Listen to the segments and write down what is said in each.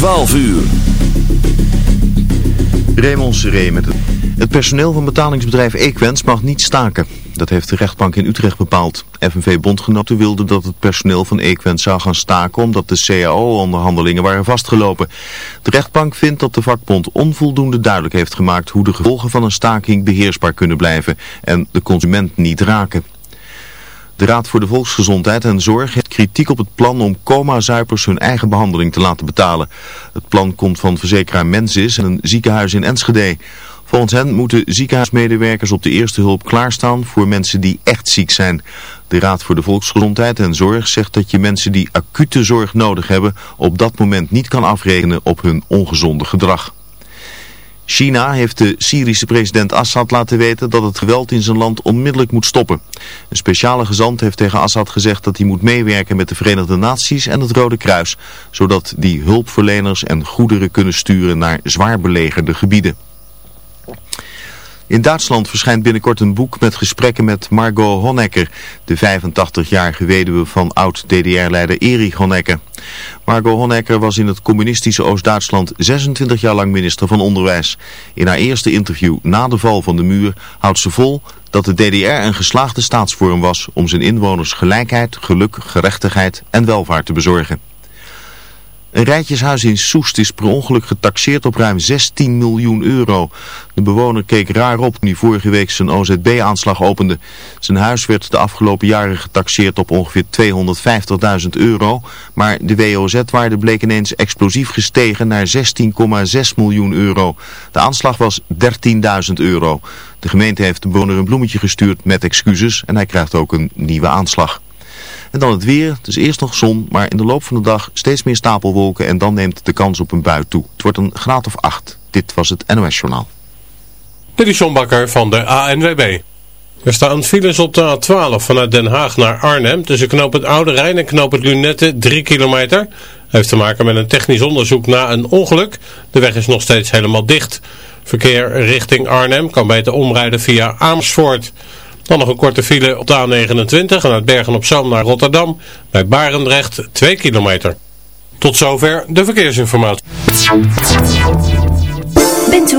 12 uur. Raymond Seré met het... Het personeel van betalingsbedrijf Equens mag niet staken. Dat heeft de rechtbank in Utrecht bepaald. FNV-bondgenoten wilden dat het personeel van Equens zou gaan staken omdat de CAO-onderhandelingen waren vastgelopen. De rechtbank vindt dat de vakbond onvoldoende duidelijk heeft gemaakt hoe de gevolgen van een staking beheersbaar kunnen blijven en de consument niet raken. De Raad voor de Volksgezondheid en Zorg heeft kritiek op het plan om coma-zuipers hun eigen behandeling te laten betalen. Het plan komt van verzekeraar Mensis en een ziekenhuis in Enschede. Volgens hen moeten ziekenhuismedewerkers op de eerste hulp klaarstaan voor mensen die echt ziek zijn. De Raad voor de Volksgezondheid en Zorg zegt dat je mensen die acute zorg nodig hebben op dat moment niet kan afrekenen op hun ongezonde gedrag. China heeft de Syrische president Assad laten weten dat het geweld in zijn land onmiddellijk moet stoppen. Een speciale gezant heeft tegen Assad gezegd dat hij moet meewerken met de Verenigde Naties en het Rode Kruis, zodat die hulpverleners en goederen kunnen sturen naar zwaar belegerde gebieden. In Duitsland verschijnt binnenkort een boek met gesprekken met Margot Honecker, de 85-jarige weduwe van oud-DDR-leider Erich Honecker. Margot Honecker was in het communistische Oost-Duitsland 26 jaar lang minister van Onderwijs. In haar eerste interview na de val van de muur houdt ze vol dat de DDR een geslaagde staatsvorm was om zijn inwoners gelijkheid, geluk, gerechtigheid en welvaart te bezorgen. Een rijtjeshuis in Soest is per ongeluk getaxeerd op ruim 16 miljoen euro. De bewoner keek raar op toen hij vorige week zijn OZB-aanslag opende. Zijn huis werd de afgelopen jaren getaxeerd op ongeveer 250.000 euro. Maar de WOZ-waarde bleek ineens explosief gestegen naar 16,6 miljoen euro. De aanslag was 13.000 euro. De gemeente heeft de bewoner een bloemetje gestuurd met excuses en hij krijgt ook een nieuwe aanslag. En dan het weer. Is eerst nog zon, maar in de loop van de dag steeds meer stapelwolken en dan neemt de kans op een bui toe. Het wordt een graad of 8. Dit was het NOS Journaal. Dit is Bakker van de ANWB. Er staan files op de A12 vanuit Den Haag naar Arnhem tussen knoop het Oude Rijn en knoop het Lunette 3 kilometer. Heeft te maken met een technisch onderzoek na een ongeluk. De weg is nog steeds helemaal dicht. Verkeer richting Arnhem kan beter omrijden via Amersfoort. Dan nog een korte file op de A29 vanuit Bergen op Zoom naar Rotterdam. Bij Barendrecht 2 kilometer. Tot zover de verkeersinformatie.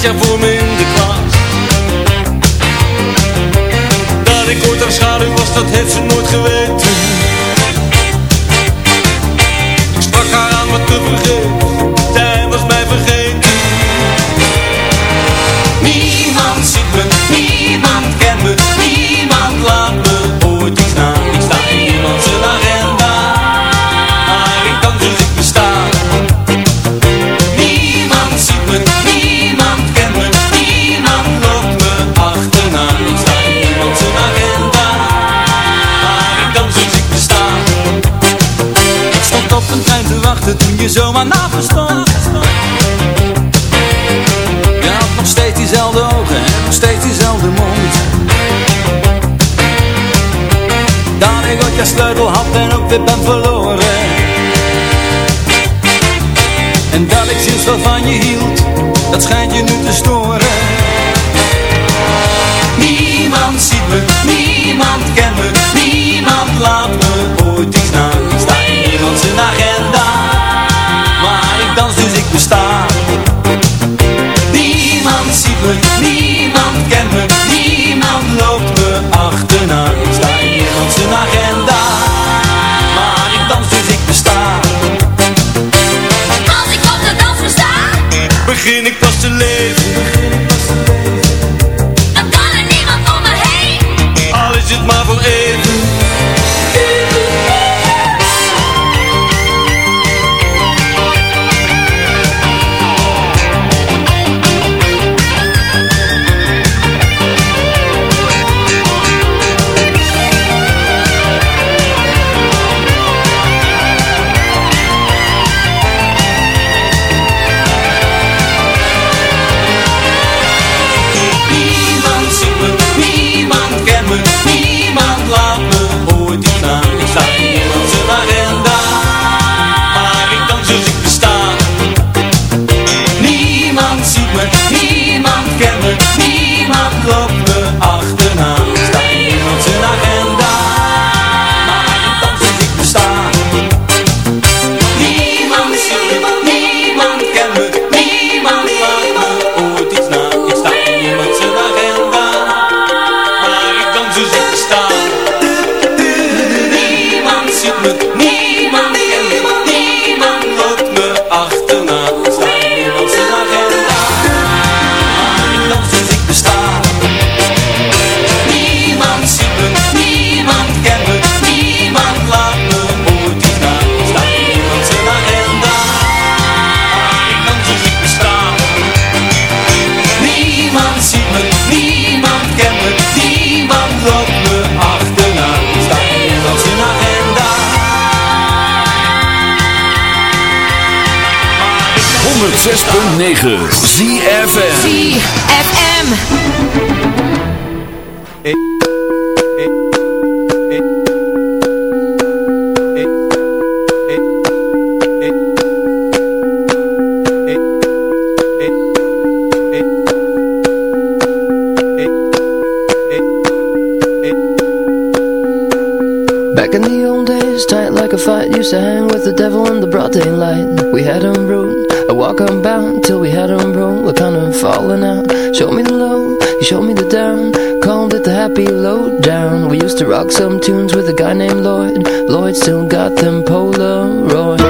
Хотя в уме fait pas Begin ik Used to hang with the devil in the broad daylight. We had him rude, I walk unbound Till we had him we're kind of falling out. Showed me the low, he showed me the down. Called it the happy low down We used to rock some tunes with a guy named Lloyd. Lloyd still got them Polaroids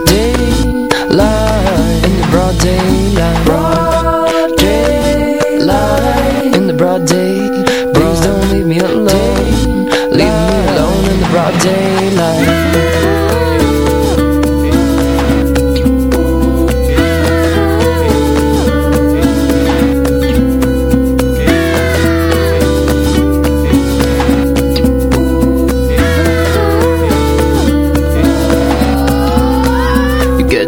broad day.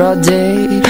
broad day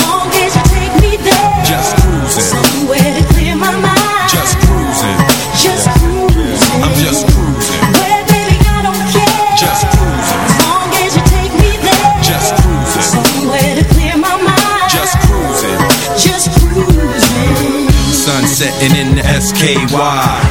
Just cruising. Somewhere to clear my mind. Just cruising. Just cruising. I'm just cruising. Well, baby, I don't care. Just cruising. As long as you take me there. Just cruising. Somewhere to clear my mind. Just cruising. Just cruising. Sun setting in the SKY.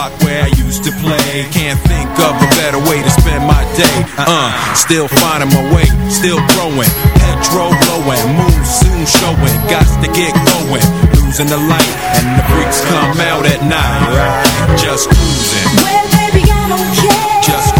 park where I used to play. Can't think of a better way to spend my day. Uh, still finding my way, still growing. Petrol blowing, moon soon showing. Got to get going, losing the light, and the freaks come out at night. Just cruising, Well, baby, I don't care. just